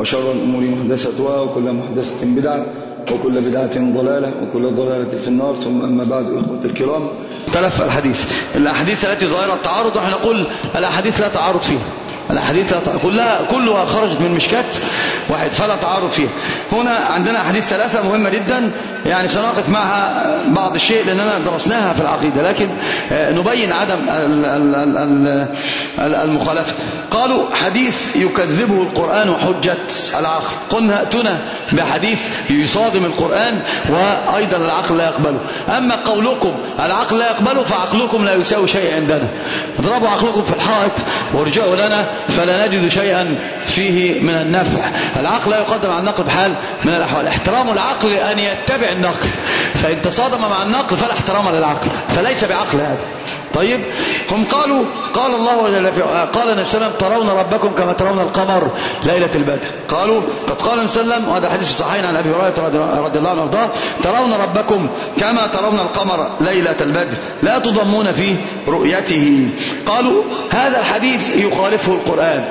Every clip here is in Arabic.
وشر الأمور محدثتها وكل محدثة بدعة وكل بدعة ضلالة وكل ضلالة في النار. ثم أما بعد إخوة الكرام تلف الحديث الأحاديث التي ظاهرة التعارض ونحن نقول الأحاديث لا تعارض فيها. الأحاديث كلها كلها خرجت من مشكات واحد فلا تعارض فيها. هنا عندنا أحاديث ثلاثة مهمة جدا يعني سنقف معها بعض الشيء لأننا درسناها في العقيدة لكن نبين عدم المخالفة. قالوا حديث يكذبه القرآن وحجة العقل. قلنا ائتنا بحديث يصادم القرآن وأيضا العقل لا يقبله. أما قولكم العقل لا يقبله فعقلكم لا يساوي شيء عندنا. اضربوا عقلكم في الحائط وارجعوا لنا فلا نجد شيئا فيه من النفع. العقل لا يقدم على النقل بحال من الأحوال. احترام العقل أن يتبع النقل. فإن تصادم مع النقل فلا احترام للعقل. فليس بعقل هذا. طيب هم قالوا قال الله في قال النبي صلى ترون ربكم كما ترون القمر ليلة البدر. قالوا قد قال النبي صلى الله عليه وسلم وهذا حديث الصحيحين عن أبي هريرة رضي الله عنه وارضاه ترون ربكم كما ترون القمر ليلة البدر لا تضمون في رؤيته. قالوا هذا الحديث يخالفه القرآن.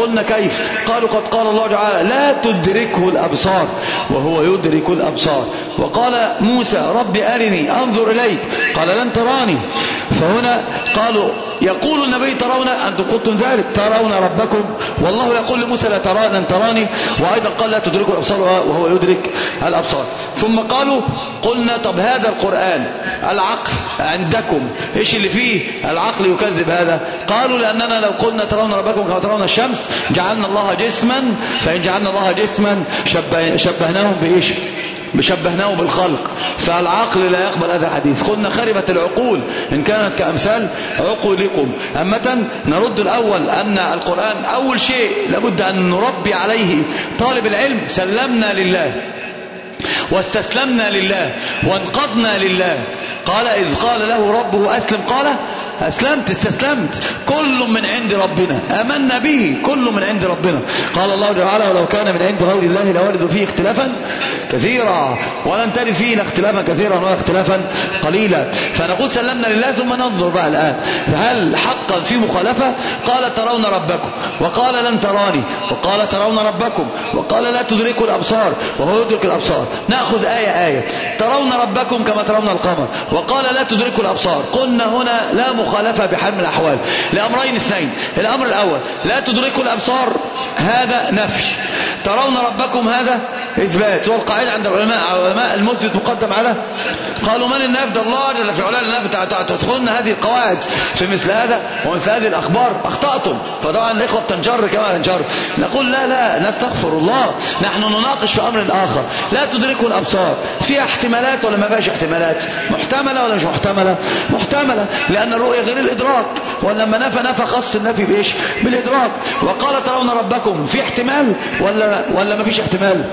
قلنا كيف؟ قالوا قد قال الله تعالى لا تدركه الأبصار. وهو يدرك الأبصار. وقال موسى رب أرني أنظر إليك. قال لن تراني. فهنا قالوا يقول النبي ترون أنتم قلتم ذلك؟ ترون ربكم. والله يقول لموسى لا ترى لن تراني. وأيضا قال لا تدرك الأبصار وهو يدرك الأبصار. ثم قالوا قلنا طب هذا القرآن العقل عندكم. إيش اللي فيه؟ العقل يكذب هذا. قالوا لأننا لو قلنا ترون ربكم كما ترون الشمس جعلنا الله جسما فإن جعلنا الله جسما شبه شبهناهم بإيش؟ بشبهناه بالخلق فالعقل لا يقبل هذا الحديث. قلنا خربت العقول إن كانت كأمثال عقولكم. أمة نرد الأول أن القرآن أول شيء لابد أن نربي عليه طالب العلم سلمنا لله واستسلمنا لله وانقضنا لله. قال إذ قال له ربه أسلم قال أسلمت استسلمت. كل من عند ربنا. أمنا به. كل من عند ربنا. قال الله تعالى ولو كان من عند غير الله لوردوا فيه اختلافا كثيرا. ولن ترد فيه اختلافا كثيرا ولا اختلافا قليلا. فنقول سلمنا لله ثم ننظر بقى الآن. هل حقا في مخالفة؟ قال ترون ربكم. وقال لن تراني. وقال ترون ربكم. وقال لا تدركوا الأبصار. وهو يدرك الأبصار. نأخذ آية آية. ترون ربكم كما ترون القمر. وقال لا تدركوا الأبصار. قلنا هنا لا مخالفة. بحال من الأحوال. لأمرين اثنين. الأمر الأول لا تدركوا الأبصار. هذا نفي. ترون ربكم هذا إثبات. والقاعدة عند العلماء. علماء المثبت مقدم على. قالوا من النافذ الله جل في علاه النافذ تدخلن هذه القواعد. في مثل هذا ومثل هذه الأخبار. أخطأتم. فطبعا الإخوة تنجر كما تنجر نقول لا لا نستغفر الله. نحن نناقش في أمر آخر. لا تدركوا الأبصار. فيها احتمالات ولا ما فيهاش احتمالات؟ محتملة ولا مش محتملة؟ محتملة. لأن الرؤية غير الإدراك. ولما نفى نفى خص النفي بإيش؟ بالإدراك. وقال ترون ربكم. في احتمال ولا ولا ما فيش احتمال؟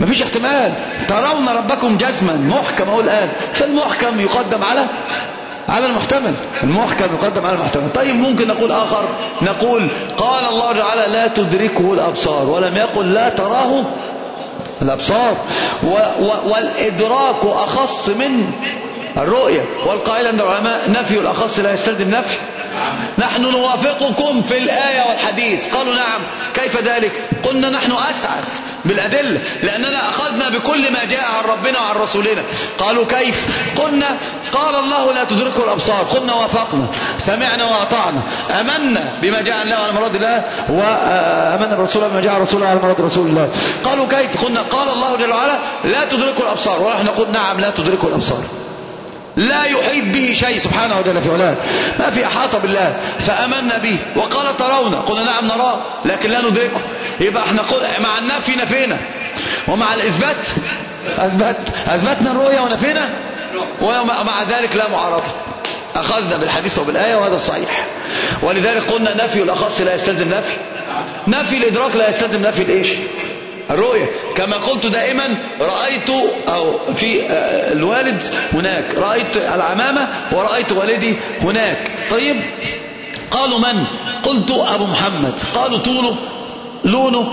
ما فيش احتمال. ترون ربكم جزما. محكم اهو الآن. فالمحكم يقدم على على المحتمل. المحكم يقدم على المحتمل. طيب ممكن نقول آخر. نقول قال الله تعالى لا تدركه الأبصار. ولم يقل لا تراه الأبصار. و و والإدراك أخص من الرؤية والقائل عند العلماء نفي الأخص لا يستلزم نفي. نحن نوافقكم في الآية والحديث. قالوا نعم. كيف ذلك؟ قلنا نحن أسعد بالأدلة لأننا أخذنا بكل ما جاء عن ربنا وعن رسولنا. قالوا كيف؟ قلنا قال الله لا تدركه الأبصار. قلنا وافقنا سمعنا وأطعنا. أمنا بما جاء الله على مراد الله وأمنا برسول بما جاء رسول الله مراد رسول الله. قالوا كيف؟ قلنا قال الله جل وعلا لا تدركه الأبصار. ونحن نقول نعم لا تدركه الأبصار. لا يحيط به شيء سبحانه وتعالى في علاه. ما في احاطه بالله فامنا به. وقال ترون قلنا نعم نراه لكن لا ندركه. يبقى إحنا مع النفي نفينا ومع الإثبات؟ اثبت أثبتنا الرؤيه ونفينا ومع ذلك لا معارضة. أخذنا بالحديث وبالآية وهذا الصحيح ولذلك قلنا نفي الأخص لا يستلزم نفي. نفي الإدراك لا يستلزم نفي الإيش؟ الرؤية. كما قلت دائما رأيت أو في الوالد هناك. رأيت العمامة ورأيت والدي هناك. طيب قالوا من؟ قلت أبو محمد. قالوا طوله لونه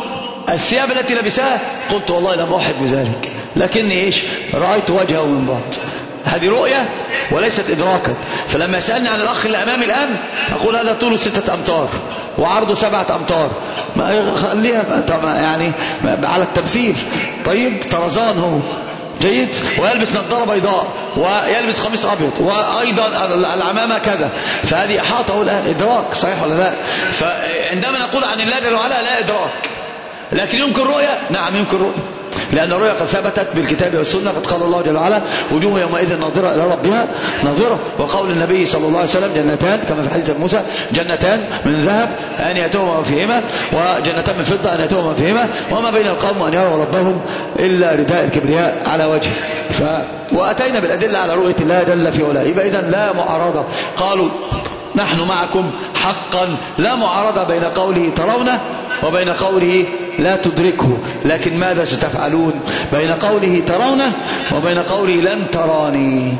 الثياب التي لبسها. قلت والله لم أحب بذلك. لكني إيش؟ رأيت وجهه من بعد. هذه رؤية وليست إدراكا. فلما يسألني عن الأخ اللي أمامي الآن أقول هذا طوله ستة أمتار وعرضه سبعة أمتار. ما خليها طبعا يعني على التمثيل. طيب طرزان هو. جيد؟ ويلبس نظارة بيضاء ويلبس قميص أبيض وأيضا العمامة كذا. فهذه إحاطة الآن. إدراك صحيح ولا لا؟ فعندما نقول عن الله جل وعلا لا إدراك. لكن يمكن رؤية؟ نعم يمكن رؤية. لأن الرؤيا قد ثبتت بالكتاب والسنة قد قال الله جل وعلا وجوه يومئذ ناظرة إلى ربها ناظرة. وقول النبي صلى الله عليه وسلم جنتان كما في حديث موسى جنتان من ذهب أن يأتوهما فيهما وجنتان من فضة أن يأتوهما فيهما وما بين القوم أن يروا ربهم إلا رداء الكبرياء على وجهه. ف... وأتينا بالأدلة على رؤية الله جل في علاه. يبقى إذا لا معارضة. قالوا نحن معكم حقا لا معارضة بين قوله ترونه وبين قوله لا تدركه. لكن ماذا ستفعلون؟ بين قوله ترونه وبين قوله لن تراني.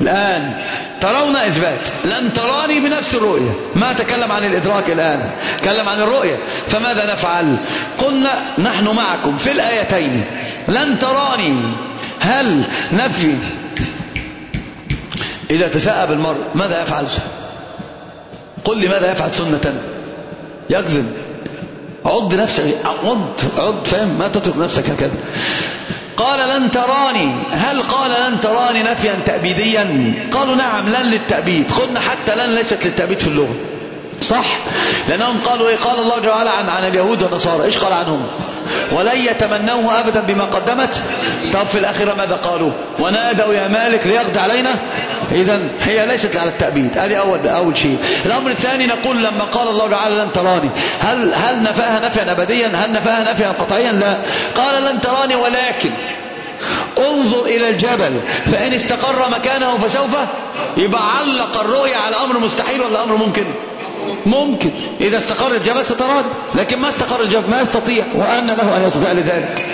الآن ترون إثبات. لن تراني بنفس الرؤية. ما تكلم عن الإدراك الآن. تكلم عن الرؤية. فماذا نفعل؟ قلنا نحن معكم في الآيتين. لن تراني. هل نفي؟ إذا تساءب المرء ماذا يفعل؟ قل لي ماذا يفعل سنة؟ يكذب. عض نفسك عض عض فاهم؟ ما تترك نفسك هكذا. قال لن تراني. هل قال لن تراني نفيا تأبيديا؟ قالوا نعم لن للتأبيد. قلنا حتى لن ليست للتأبيد في اللغة. صح؟ لأنهم قالوا إيه؟ قال الله جل وعلا عن, عن اليهود والنصارى إيش قال عنهم؟ ولن يتمنوه أبدا بما قدمت. طب في الآخرة ماذا قالوا؟ ونادوا يا مالك ليقضي علينا. إذا هي ليست على التأبيد هذه أول أول شيء. الأمر الثاني نقول لما قال الله تعالى لن تراني. هل هل نفاها نفيا أبديا؟ هل نفاها نفيا قطعيا؟ لا. قال لن تراني ولكن. انظر إلى الجبل فإن استقر مكانه فسوف يبقى علق الرؤية على أمر مستحيل ولا أمر ممكن. ممكن. إذا استقر الجبل ستراني لكن ما استقر الجبل ما يستطيع. وأن له أن يستطيع لذلك.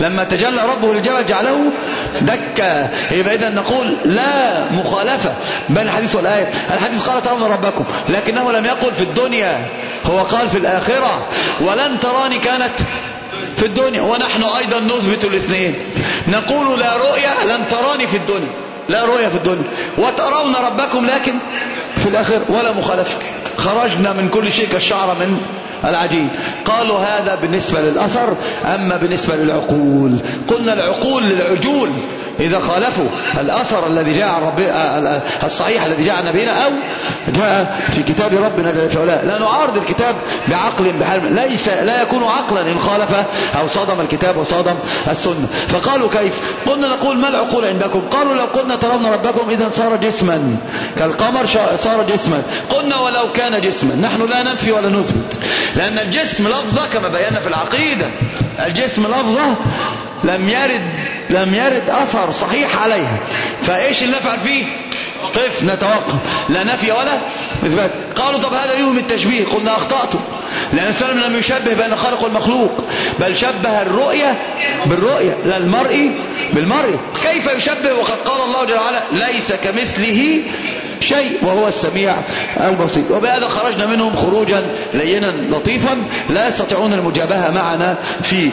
لما تجلى ربه للجبل جعله دكا. يبقى إذا نقول لا مخالفة. بين الحديث والآية الحديث قال ترون ربكم. لكنه لم يقل في الدنيا. هو قال في الآخرة. ولن تراني كانت في الدنيا. ونحن أيضا نثبت الاثنين. نقول لا رؤيا لن تراني في الدنيا. لا رؤيا في الدنيا. وترون ربكم لكن في الآخر ولا مخالفة. خرجنا من كل شيء كالشعر من العجين. قالوا هذا بالنسبة للأثر أما بالنسبة للعقول. قلنا العقول للعجول. إذا خالفوا الأثر الذي جاء عن رب الصحيح الذي جاء عن نبينا أو جاء في كتاب ربنا علاه. لا نعارض الكتاب بعقل بحال ليس لا يكون عقلا إن خالف أو صادم الكتاب وصادم السنة. فقالوا كيف؟ قلنا نقول ما العقول عندكم؟ قالوا لو قلنا ترون ربكم إذا صار جسما. كالقمر صار جسما. قلنا ولو كان جسما. نحن لا ننفي ولا نثبت. لأن الجسم لفظة كما بينا في العقيدة. الجسم لفظة لم يرد لم يرد أثر صحيح عليها. فإيش اللي نفعل فيه؟ قف نتوقف. لا نفي ولا إثبات. قالوا طب هذا يوم التشبيه. قلنا أخطأتم لأن السلام لم يشبه بين الخالق والمخلوق بل شبه الرؤية بالرؤية لا المرء بالمرء. كيف يشبه؟ وقد قال الله جل وعلا ليس كمثله شيء وهو السميع البصير. وبهذا خرجنا منهم خروجا لينا لطيفا لا يستطيعون المجابهة معنا فيه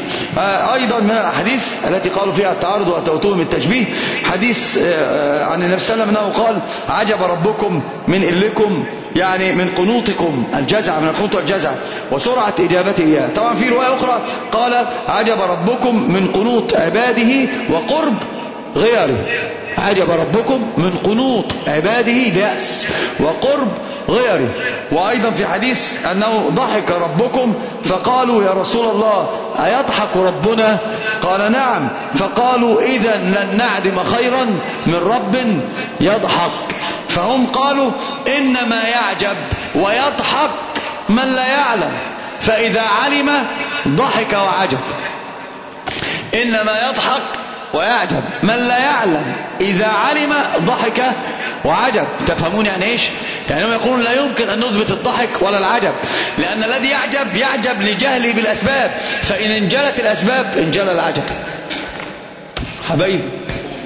أيضا من الأحاديث التي قالوا فيها التعارض وتوتهم التشبيه حديث عن النبي صلى الله عليه وسلم أنه قال عجب ربكم من إلكم يعني من قنوطكم الجزع من القنوط والجزع وسرعة إجابته إياه. طبعا في رواية أخرى قال عجب ربكم من قنوط عباده وقرب غيره عجب ربكم من قنوط عباده بيأس وقرب غيره. وأيضا في حديث أنه ضحك ربكم فقالوا يا رسول الله أيضحك ربنا؟ قال نعم. فقالوا إذا لن نعدم خيرا من رب يضحك. فهم قالوا إنما يعجب ويضحك من لا يعلم. فإذا علم ضحك وعجب. إنما يضحك ويعجب من لا يعلم إذا علم ضحك وعجب. تفهمون يعني إيش؟ يعني هم يقولون لا يمكن أن نثبت الضحك ولا العجب لأن الذي يعجب يعجب لجهله بالأسباب فإن انجلت الأسباب انجل العجب. حبيبي.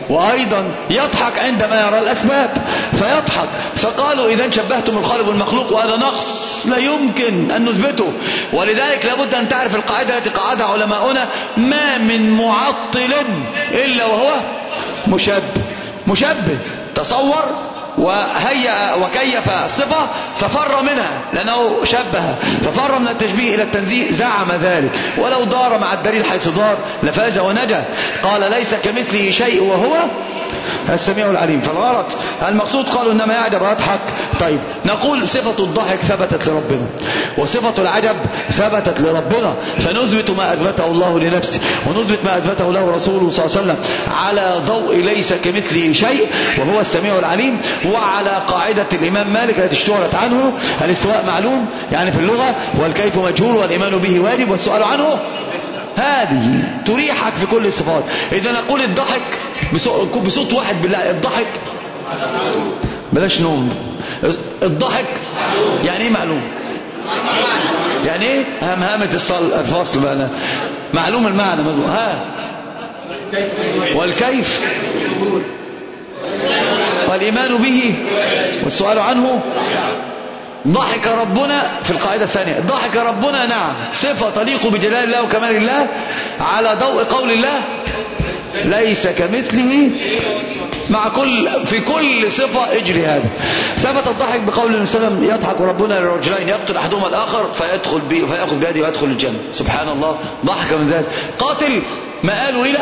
وأيضا يضحك عندما يرى الأسباب فيضحك. فقالوا إذا شبهتم الخالق بالمخلوق وهذا نقص لا يمكن أن نثبته. ولذلك لابد أن تعرف القاعدة التي قعدها علماؤنا. ما من معطل إلا وهو مشبه مشبه تصور وهيأ وكيف الصفة ففر منها لأنه شبه ففر من التشبيه إلى التنزيه زعم ذلك. ولو دار مع الدليل حيث دار لفاز ونجا. قال ليس كمثله شيء وهو السميع العليم. فالغرض المقصود قالوا إنما يعجب ويضحك طيب نقول صفة الضحك ثبتت لربنا وصفة العجب ثبتت لربنا. فنثبت ما أثبته الله لنفسه ونثبت ما أثبته له رسوله صلى الله عليه وسلم. على ضوء ليس كمثله شيء وهو السميع العليم. وعلى قاعدة الإمام مالك التي اشتهرت عنه الاستواء معلوم يعني في اللغة والكيف مجهول والإيمان به واجب والسؤال عنه هذه تريحك في كل الصفات. إذا نقول الضحك بصوت واحد بالله الضحك بلاش نوم. الضحك يعني إيه معلوم؟ يعني إيه؟ همهمة الفصل بقى. معلوم المعنى ها؟ والكيف. والإيمان به. والسؤال عنه؟ ضحك ربنا في القاعدة الثانية. ضحك ربنا نعم. صفة تليق بجلال الله وكمال الله على ضوء قول الله ليس كمثله مع كل في كل صفة إجري هذا. ثبت الضحك بقول النبي صلى الله عليه وسلم يضحك ربنا لرجلين يقتل أحدهما الآخر فيدخل بي فيأخذ بيده ويدخل الجنة. سبحان الله. ضحك من ذلك. قاتل ما قالوا إلى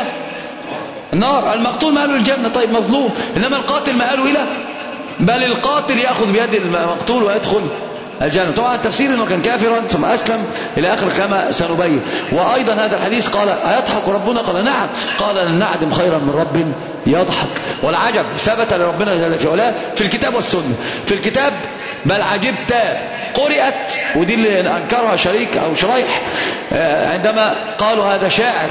النار المقتول ما قالوا الجنة. طيب مظلوم. إنما القاتل ما قالوا إلى بل القاتل يأخذ بيد المقتول ويدخل الجنة. طبعا التفسير إنه كان كافرا ثم أسلم إلى آخر كما سنبين. وأيضا هذا الحديث قال أيضحك ربنا؟ قال نعم. قال لن نعدم خيرا من رب يضحك. والعجب ثبت لربنا جل في علاه في الكتاب والسنة. في الكتاب بل عجبت قرأت ودي اللي أنكرها شريك أو شريح. عندما قالوا هذا شاعر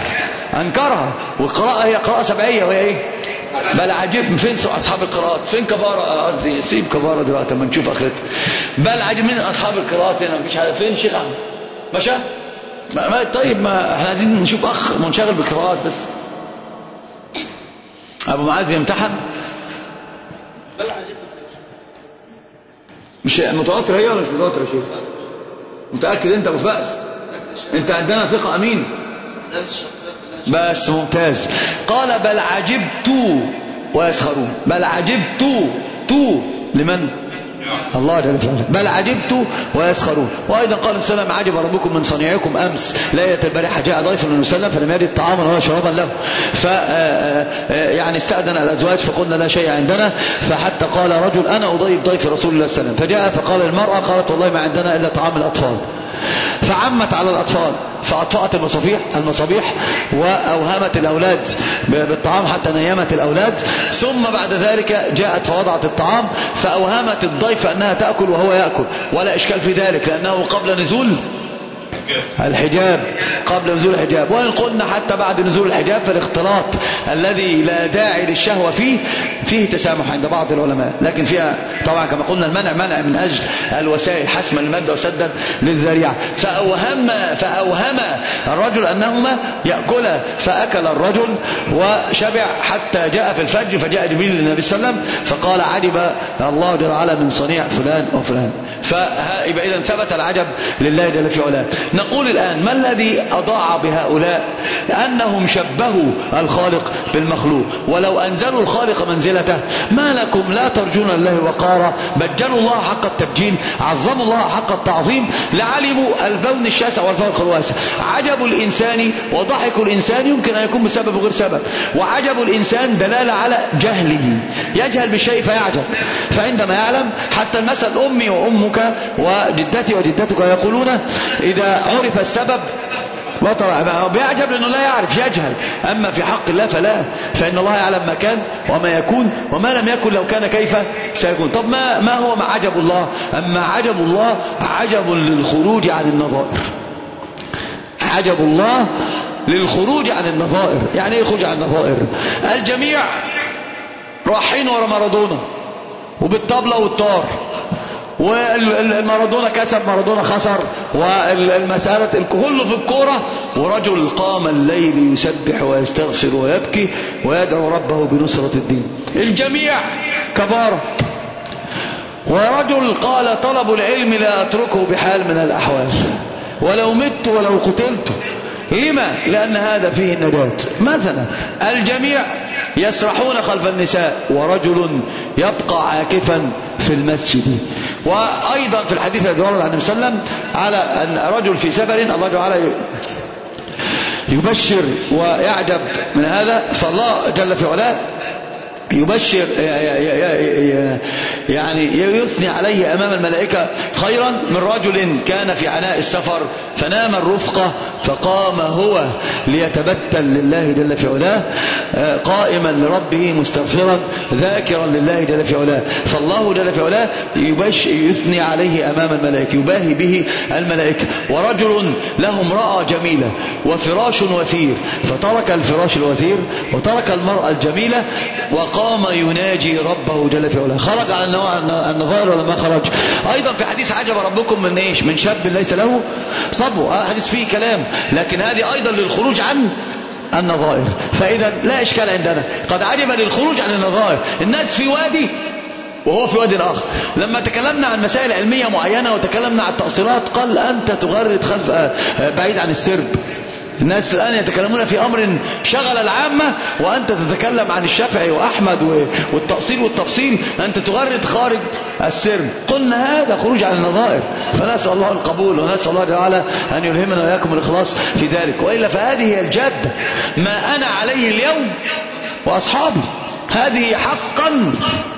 أنكرها والقراءه هي قراءة سبعية وهي إيه؟ بل عجب فين أصحاب القراءات؟ فين كبارة قصدي سيب كبارة دلوقتي اما نشوف اخرتها بل عجب من أصحاب القراءات هنا؟ مفيش حاجة. فين الشيخ احمد مشى ما طيب ما إحنا عايزين نشوف أخ منشغل بالقراءات بس. أبو معاذ بيمتحن بل عجب مش متواتر هي ولا مش متواتر يا شيخ؟ متأكد أنت أبو فأس؟ أنت عندنا ثقة أمين. بس ممتاز. قال بل عجبت ويسخرون. بل عجبت تو لمن؟ الله جل وعلا بل عجبت ويسخرون. وأيضا قال السلام عجب ربكم من صنيعكم أمس. ليلة البارحة جاء ضيف من وسلم فلم يجد طعاما ولا شرابا له. ف يعني استأذن الأزواج فقلنا لا شيء عندنا. فحتى قال رجل أنا أضيف ضيف رسول الله صلى الله عليه وسلم. فجاء فقال المرأة قالت والله ما عندنا إلا طعام الأطفال. فعمت على الأطفال فأطفأت المصابيح المصابيح وأوهمت الأولاد بالطعام حتى نيمت الأولاد. ثم بعد ذلك جاءت فوضعت الطعام فأوهمت الضيف أنها تأكل وهو يأكل. ولا إشكال في ذلك لأنه قبل نزول الحجاب قبل نزول الحجاب. وإن قلنا حتى بعد نزول الحجاب فالاختلاط الذي لا داعي للشهوة فيه فيه تسامح عند بعض العلماء. لكن فيها طبعا كما قلنا المنع منع من أجل الوسائل حسما للمادة وسدا للذريعة. فأوهم, فأوهم الرجل أنهما يأكلا فأكل الرجل وشبع حتى جاء في الفجر فجاء جبريل للنبي صلى الله عليه وسلم فقال عجب الله جل وعلا من صنيع فلان وفلان. فيبقى إذا ثبت العجب لله جل في علاه. نقول الآن ما الذي أضاع بهؤلاء؟ أنهم شبهوا الخالق بالمخلوق. ولو أنزلوا الخالق منزلته ما لكم؟ لا ترجون الله وقارا. بجلوا الله حق التبجيل عظموا الله حق التعظيم لعلموا البون الشاسع والفرق الواسع عجب الإنسان وضحك الإنسان يمكن أن يكون بسبب غير سبب. وعجب الإنسان دلالة على جهله. يجهل بشيء فيعجب. فعندما يعلم حتى المثل أمي وأمك وجدتي وجدتك يقولون إذا عرف السبب بطل بيعجب لأنه لا يعرف يجهل. أما في حق الله فلا فإن الله يعلم ما كان وما يكون وما لم يكن لو كان كيف سيكون. طب ما, ما هو ما عجب الله؟ أما عجب الله عجب للخروج عن النظائر. عجب الله للخروج عن النظائر. يعني إيه يخرج عن النظائر؟ الجميع رايحين ورا مارادونا وبالطبلة والطار. والمارادونا كسب مارادونا خسر والمسألة كله في الكورة ورجل قام الليل يسبح ويستغفر ويبكي ويدعو ربه بنصرة الدين. الجميع كبارة ورجل قال طلب العلم لا أتركه بحال من الأحوال. ولو مت ولو قتلت. لما؟ لأن هذا فيه النجاة. مثلا الجميع يسرحون خلف النساء ورجل يبقى عاكفا في المسجد. وأيضا في الحديث الذي ورد عن النبي صلى الله عليه وسلم على أن رجل في سفر الله تعالى يبشر ويعجب من هذا فالله جل في علاه يبشر يعني يثني عليه أمام الملائكة خيرا من رجل كان في عناء السفر فنام الرفقة فقام هو ليتبتل لله جل في علاه قائما لربه مستغفرا ذاكرا لله جل في علاه. فالله جل في علاه يثني عليه أمام الملائكة يباهي به الملائكة. ورجل له امرأة جميلة وفراش وثير فترك الفراش الوثير وترك المرأة الجميلة وقام يناجي ربه جل في علاه. خرج على النظائر ولا ما خرج؟ أيضا في حديث عجب ربكم من إيش؟ من شاب ليس له صبو. حديث فيه كلام. لكن هذه أيضا للخروج عن النظائر فإذا لا إشكال عندنا. قد عجب للخروج عن النظائر الناس في وادي وهو في وادي آخر. لما تكلمنا عن مسائل علمية معينة وتكلمنا عن التأصيلات قال أنت تغرد خلف بعيد عن السرب. الناس الآن يتكلمون في أمر شغل العامة وأنت تتكلم عن الشافعي وأحمد والتأصيل والتفصيل أنت تغرد خارج السر قلنا هذا خروج عن النظائر. فنسأل الله القبول ونسأل الله تعالى أن يلهمنا وإياكم الإخلاص في ذلك. وإلا فهذه هي الجادة ما أنا عليه اليوم وأصحابي. هذه حقا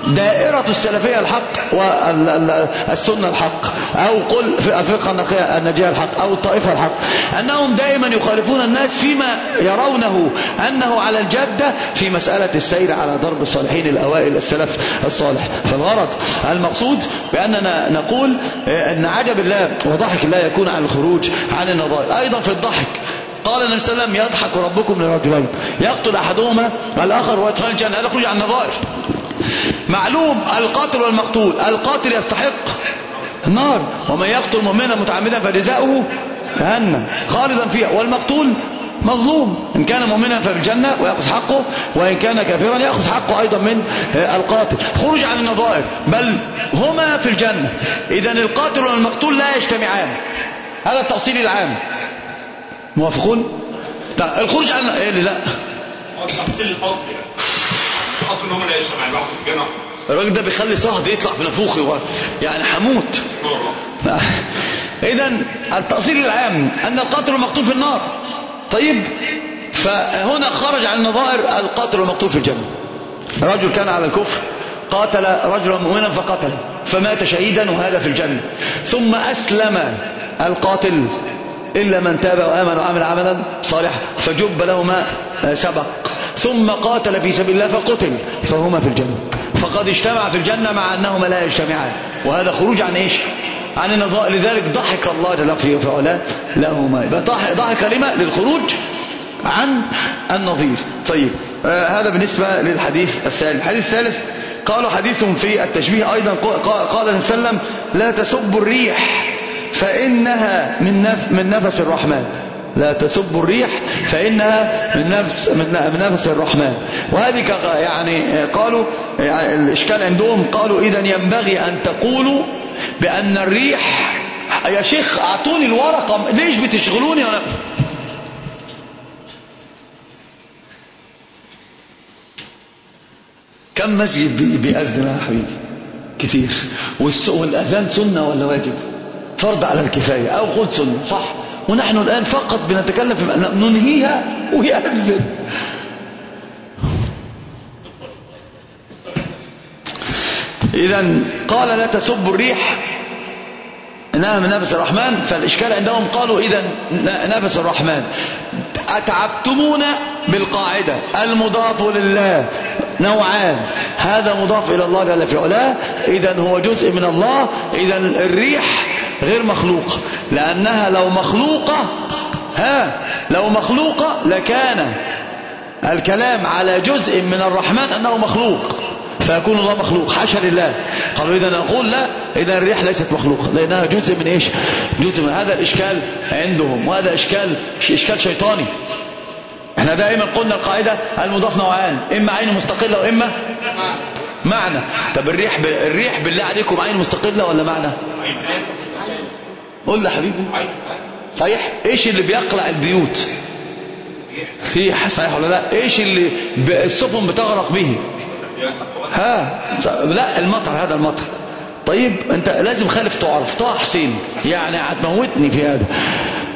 دائرة السلفية الحق والسنة الحق أو قل الفقه النجية الحق أو الطائفة الحق. أنهم دائما يخالفون الناس فيما يرونه أنه على الجدة في مسألة السير على ضرب الصالحين الأوائل السلف الصالح. فالغرض المقصود بأننا نقول أن عجب الله وضحك الله يكون عن الخروج عن النظائر. أيضا في الضحك قال النبي صلى الله عليه وسلم يضحك ربكم لرجلين. يقتل أحدهما الآخر ويدخل الجنه هذا يخرج عن النظائر معلوم القاتل والمقتول. القاتل يستحق النار. ومن يقتل مؤمنا متعمدا فجزاؤه جهنم. خالدا فيها. والمقتول مظلوم. إن كان مؤمنا ففي الجنة ويأخذ حقه وإن كان كافرا يأخذ حقه أيضا من القاتل. خروج عن النظائر. بل هما في الجنة. إذا القاتل والمقتول لا يجتمعان. هذا التأصيل العام. موافقون؟ طيب الخروج عن إيه لا هو التفصيل الفصل يعني ان هم لا؟ بعض في الجنه الراجل ده بيخلي صهد يطلع في نافوخي. يعني هموت اذا التأصيل العام أن القاتل والمقتول في النار. طيب فهنا خرج عن النظائر القاتل والمقتول في الجنة. رجل كان على الكفر قاتل رجلا مؤمنا فقتل فمات شهيدا وهذا في الجنة. ثم أسلم القاتل إلا من تاب وآمن وعمل عملا صالحا فجب له ما سبق. ثم قاتل في سبيل الله فقتل فهما في الجنة. فقد اجتمع في الجنة مع أنهما لا يجتمعان. وهذا خروج عن إيش؟ عن النظائر لذلك ضحك الله جل في علاه لهما ضحك لما؟ للخروج عن النظير. طيب آه هذا بالنسبة للحديث الثالث. الحديث الثالث قالوا حديث في التشبيه أيضا قال النبي صلى الله عليه وسلم لا تسبوا الريح. فإنها من نف من نفس الرحمن. لا تسب الريح فإنها من نفس من نفس الرحمن. وهذه يعني قالوا يعني الإشكال عندهم قالوا إذا ينبغي أن تقولوا بأن الريح يا شيخ أعطوني الورقة ليش بتشغلوني وأنا كم مسجد بي- بيأذن يا حبيبي؟ والس- والأذان سنة ولا واجب؟ فرض على الكفاية. أو خذ سنة. صح. ونحن الآن فقط بنتكلم في ننهيها ويأذن. إذا قال لا تسبوا الريح. إنها من نبس الرحمن. فالإشكال عندهم قالوا إذا نبس الرحمن. أتعبتمونا بالقاعدة. المضاف لله. نوعان. هذا مضاف إلى الله جل في علاه. إذا هو جزء من الله. إذا الريح غير مخلوقة. لأنها لو مخلوقة ها لو مخلوقة لكان الكلام على جزء من الرحمن أنه مخلوق فيكون الله مخلوق. حاشا لله. قالوا إذا نقول لا إذا الريح ليست مخلوقة لأنها جزء من إيش؟ جزء من هذا الإشكال عندهم وهذا إشكال إشكال شيطاني. إحنا دائما قلنا القاعدة المضاف نوعان إما عين مستقلة وإما معنى. طب الريح ب... الريح بالله عليكم عين مستقلة ولا معنى؟ قول لي حبيبي. صحيح؟ إيش اللي بيقلع البيوت؟ ريح صحيح ولا لا؟ إيش اللي. السفن بتغرق به؟ ها؟ لا المطر هذا المطر. طيب أنت لازم خالف تعرف. طه حسين. يعني هتموتني في هذا.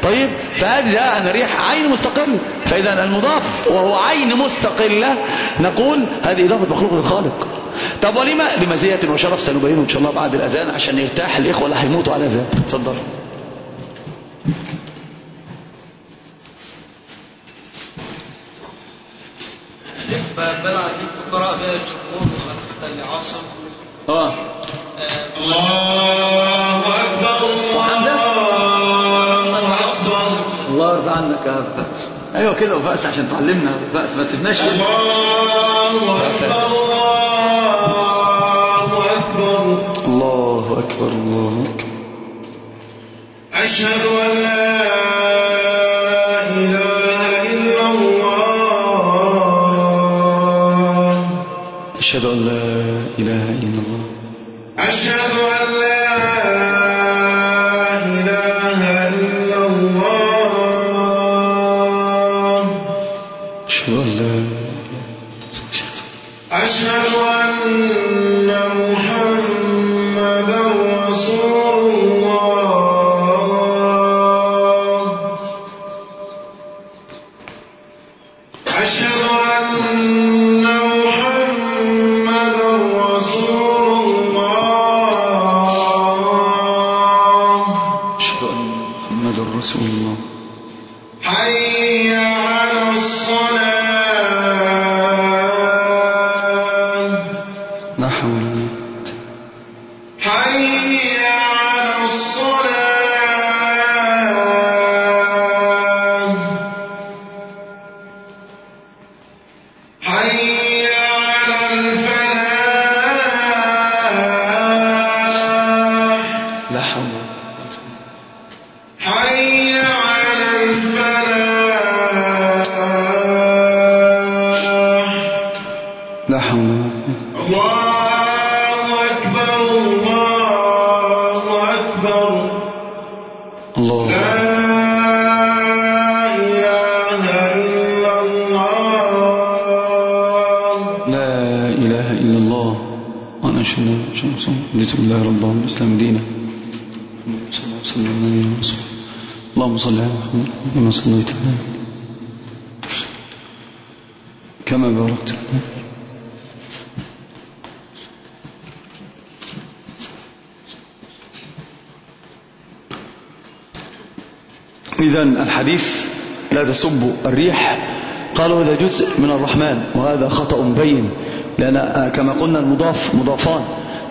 طيب فهذه أنا ريح عين مستقلة فإذا المضاف وهو عين مستقلة نقول هذه إضافة مخلوق للخالق. طب ولما؟ لمزية وشرف سنبينه إن شاء الله بعد الأذان عشان يرتاح الإخوة اللي هيموتوا على الأذان. اتفضل. عجبت قراء بها الجمهور ومن عاصم آه. الله أكبر الله. أكبر الله يرضى عنك يا فأس أيوه كده وفأس عشان تعلمنا فأس ما تسيبناش كده الله أكبر الله أكبر الله أكبر الله أكبر. أشهد أن لا إله إلا الله. أشهد أن لا إله رسول الله. إله إلا الله وأنا أشهد أن رضيت بالله ربا والإسلام دينا. اللهم صل على محمد كما صليت على كما باركت على إذا الحديث لا تسبوا الريح. قالوا هذا جزء من الرحمن وهذا خطأ بين. لأن آه، كما قلنا المضاف مضافان.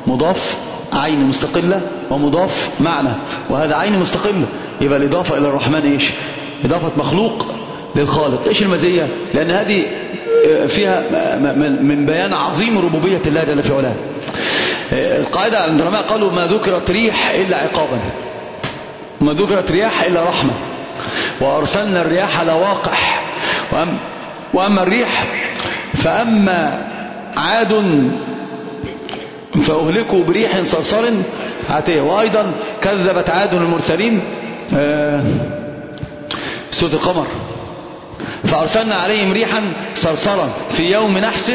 مضاف عين مستقلة ومضاف معنى. وهذا عين مستقلة يبقى الإضافة إلى الرحمن إيش؟ إضافة مخلوق للخالق. إيش المزية؟ لأن هذه آه، فيها م- من- بيان عظيم ربوبية الله جل في علاه. آه، القاعدة عند العلماء قالوا ما ذكرت ريح إلا عقابا. ما ذكرت رياح إلا رحمة. وأرسلنا الرياح لواقح وأم وأما الريح فأما عاد فأهلكوا بريح صرصر عاتية وأيضا كذبت عاد المرسلين آه، سورة القمر. فأرسلنا عليهم ريحا صرصرا في يوم نحس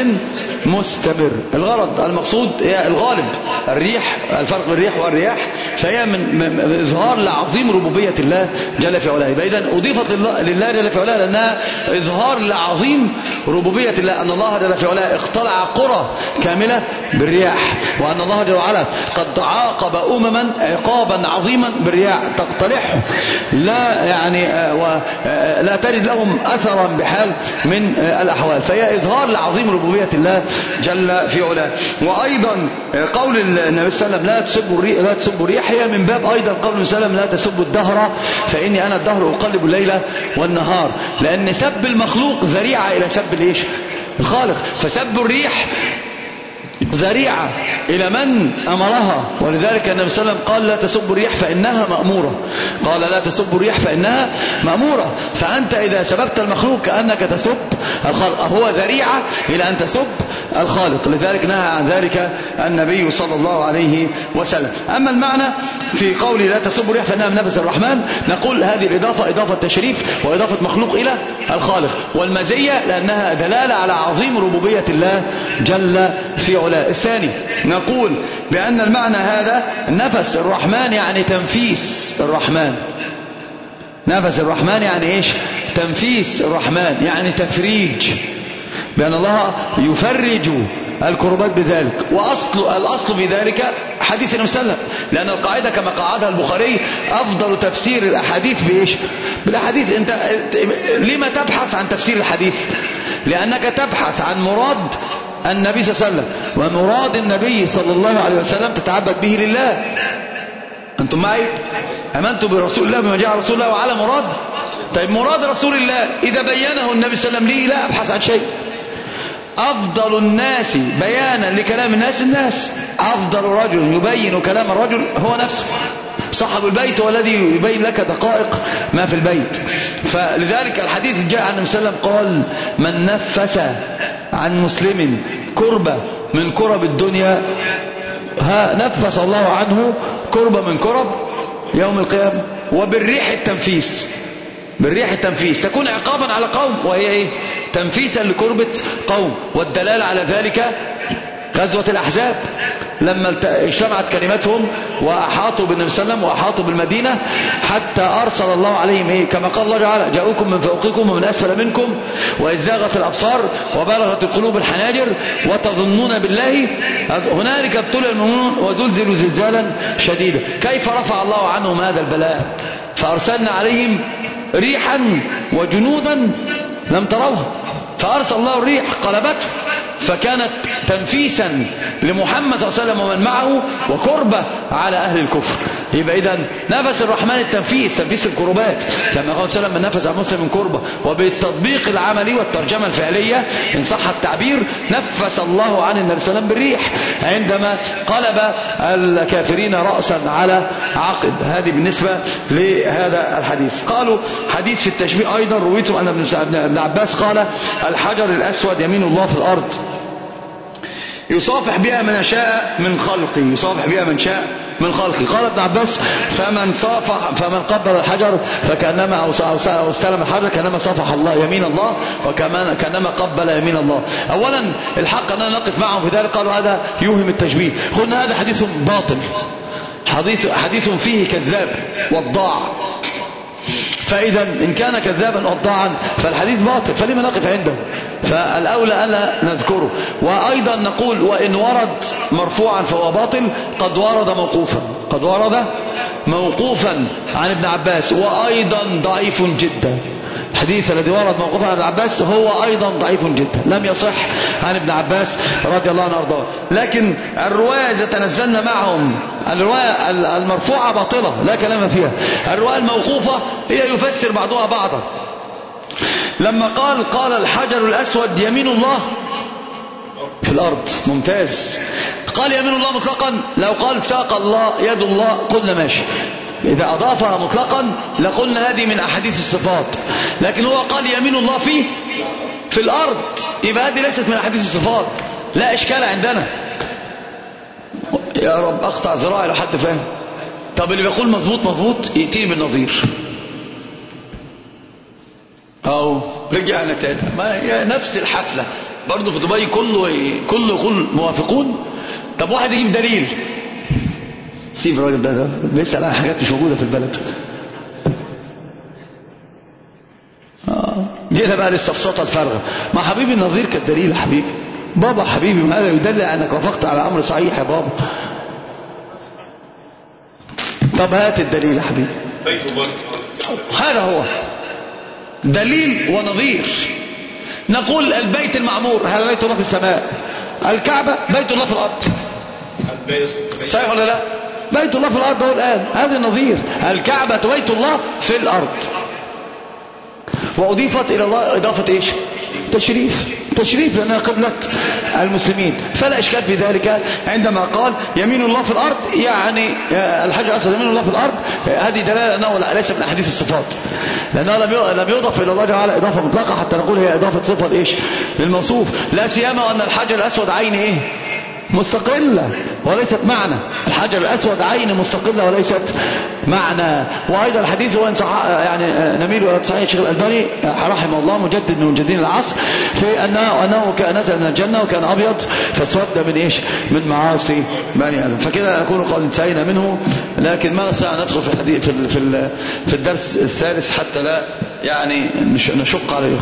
مستمر. الغرض المقصود هي الغالب الريح الفرق بين الريح والرياح. فهي من, إظهار لعظيم ربوبية الله جل في علاه. إذن أضيفت لله, جل في علاه لأنها إظهار لعظيم ربوبية الله أن الله جل في علاه اختلع قرى كاملة بالرياح وأن الله جل وعلا قد عاقب أمما عقابا عظيما بالرياح. تقتلعه لا يعني آه، ولا تجد لهم أثرا بحال من آه، الأحوال. فهي إظهار لعظيم ربوبية الله جل في علاه. وأيضا آه، قول النبي صلى الله عليه وسلم لا تسبوا الريح لا تسبوا الريح. هي من باب أيضا قول النبي صلى الله عليه وسلم لا تسبوا الدهر فإني أنا الدهر أقلب الليل والنهار. لأن سب المخلوق ذريعة إلى سب الإيش؟ الخالق. فسب الريح ذريعة إلى من أمرها. ولذلك النبي صلى الله عليه وسلم قال لا تسب الريح فإنها مأمورة. قال لا تسب الريح فإنها مأمورة. فأنت إذا سببت المخلوق كأنك تسب الخالق. هو ذريعة إلى أن تسب الخالق. لذلك نهى عن ذلك النبي صلى الله عليه وسلم. أما المعنى في قول لا تسب الريح فإنها من نفس الرحمن نقول هذه الإضافة إضافة تشريف وإضافة مخلوق إلى الخالق. والمزية لأنها دلالة على عظيم ربوبية الله جل في علاه. الثاني نقول بأن المعنى هذا نفس الرحمن يعني تنفيس الرحمن. نفس الرحمن يعني إيش؟ تنفيس الرحمن يعني تفريج. بأن الله يفرج الكربات بذلك. وأصل الأصل في ذلك حديث النبي صلى الله عليه وسلم. لأن القاعدة كما قاعدها البخاري أفضل تفسير الأحاديث بإيش؟ بالأحاديث. أنت لما تبحث عن تفسير الحديث؟ لأنك تبحث عن مراد النبي صلى الله عليه وسلم. ومراد النبي صلى الله عليه وسلم تتعبد به لله. أنتم معي؟ أمنتم برسول الله بما جاء رسول الله وعلى مراد. طيب مراد رسول الله إذا بينه النبي صلى الله عليه وسلم لي لا أبحث عن شيء. أفضل الناس بيانا لكلام الناس الناس. أفضل رجل يبين كلام الرجل هو نفسه. صاحب البيت هو الذي يبين لك دقائق ما في البيت. فلذلك الحديث جاء عن النبي صلى الله عليه وسلم قال من نفس عن مسلم كربة من كرب الدنيا ها نفس الله عنه كربة من كرب يوم القيامة. وبالريح التنفيس بالريح التنفيس تكون عقابا على قوم وهي إيه؟ تنفيسا لكربة قوم والدلالة على ذلك غزوة الأحزاب لما اجتمعت كلمتهم وأحاطوا بالنبي صلى الله عليه وسلم وأحاطوا بالمدينة حتى أرسل الله عليهم إيه؟ كما قال الله تعالى جاءوكم من فوقكم ومن أسفل منكم وإذ زاغت الأبصار وبلغت القلوب الحناجر وتظنون بالله هنالك ابتلى المؤمنون وزلزلوا زلزالا شديدا. كيف رفع الله عنهم هذا البلاء؟ فأرسلنا عليهم ريحا وجنودا لم تروها. فأرسل الله الريح قلبته. فكانت تنفيسا لمحمد صلى الله عليه وسلم ومن معه وكربة على أهل الكفر. يبقى إذا نفس الرحمن التنفيس تنفيس الكربات. كما قال صلى الله عليه وسلم من نفس عن مسلم من كربة وبالتطبيق العملي والترجمة الفعلية إن صح التعبير نفس الله عن النبي صلى الله عليه وسلم بالريح. عندما قلب الكافرين رأسا على عقب. هذه بالنسبة لهذا الحديث. قالوا حديث في التشبيه أيضا رويته أن ابن عباس قال الحجر الأسود يمين الله في الأرض. يصافح بها من شاء من خلقه يصافح بها من شاء من خلقه. قال ابن عباس فمن صافح فمن قبل الحجر فكأنما أو استلم الحجر كأنما صافح الله يمين الله وكمان كأنما قبل يمين الله. اولا الحق أننا نقف معهم في ذلك قالوا هذا يوهم التشبيه. قلنا هذا حديث باطل حديث حديث فيه كذاب وضاع. فإذا إن كان كذابا وضاعا فالحديث باطل فلما نقف عنده؟ فالأولى ألا نذكره. وأيضا نقول وإن ورد مرفوعا فهو باطل قد ورد موقوفا. قد ورد موقوفا عن ابن عباس وأيضا ضعيف جدا. الحديث الذي ورد موقوفا عن ابن عباس هو أيضا ضعيف جدا. لم يصح عن ابن عباس رضي الله عنه وأرضاه. لكن الرواية إذا تنزلنا معهم الرواية المرفوعة باطلة لا كلام فيها. الرواية الموقوفة هي يفسر بعضها بعضا. لما قال قال الحجر الأسود يمين الله في الأرض. ممتاز. قال يمين الله مطلقا لو قال ساق الله يد الله قلنا ماشي. إذا أضافها مطلقا لقلنا هذه من أحاديث الصفات. لكن هو قال يمين الله فيه في الأرض. يبقى هذه ليست من أحاديث الصفات. لا إشكال عندنا. يا رب أقطع ذراعي لو حد فاهم. طب اللي بيقول مظبوط مظبوط يأتيني بالنظير. اهو رجعنا تاني ما هي نفس الحفلة. برضه في دبي كله كله يقول موافقون. طب واحد يجيب دليل. سيب الراجل ده, ده بيسأل عن حاجات مش موجودة في البلد. آه. جينا بقى للسفسطة الفارغة. ما حبيبي النظير كالدليل يا حبيبي. بابا حبيبي ما هذا يدل انك وافقت على أمر صحيح يا بابا. طب هات الدليل يا حبيبي. هذا هو. دليل ونظير. نقول البيت المعمور هذا بيت الله في السماء؟ الكعبة بيت الله في الأرض. صحيح ولا لا؟ بيت الله في الأرض هو الآن. هذا النظير الكعبة بيت الله في الأرض. وأضيفت إلى الله إضافة إيش؟ تشريف تشريف لأنها قبلة المسلمين. فلا إشكال في ذلك. عندما قال يمين الله في الأرض يعني الحجر الأسود يمين الله في الأرض هذه دلالة أنه ليس من أحاديث الصفات. لأنه لم لم يضف إلى الله تعالى إضافة مطلقة حتى نقول هي إضافة صفة إيش للموصوف. لا سيما أن الحجر الأسود عين إيه؟ مستقلة وليست معنى. الحجر الأسود عين مستقلة وليست معنى. وأيضا الحديث هو يعني نميل إلى صحيح الشيخ الألباني رحمه الله مجدد من مجدين العصر في أنه, أنه كان نزل من الجنة وكان أبيض فاسود من إيش؟ من معاصي بني آدم. فكده نكون قد انتهينا منه لكن ما نستطيع أن ندخل في الحديث في في, في الدرس الثالث حتى لا يعني نشق عليه.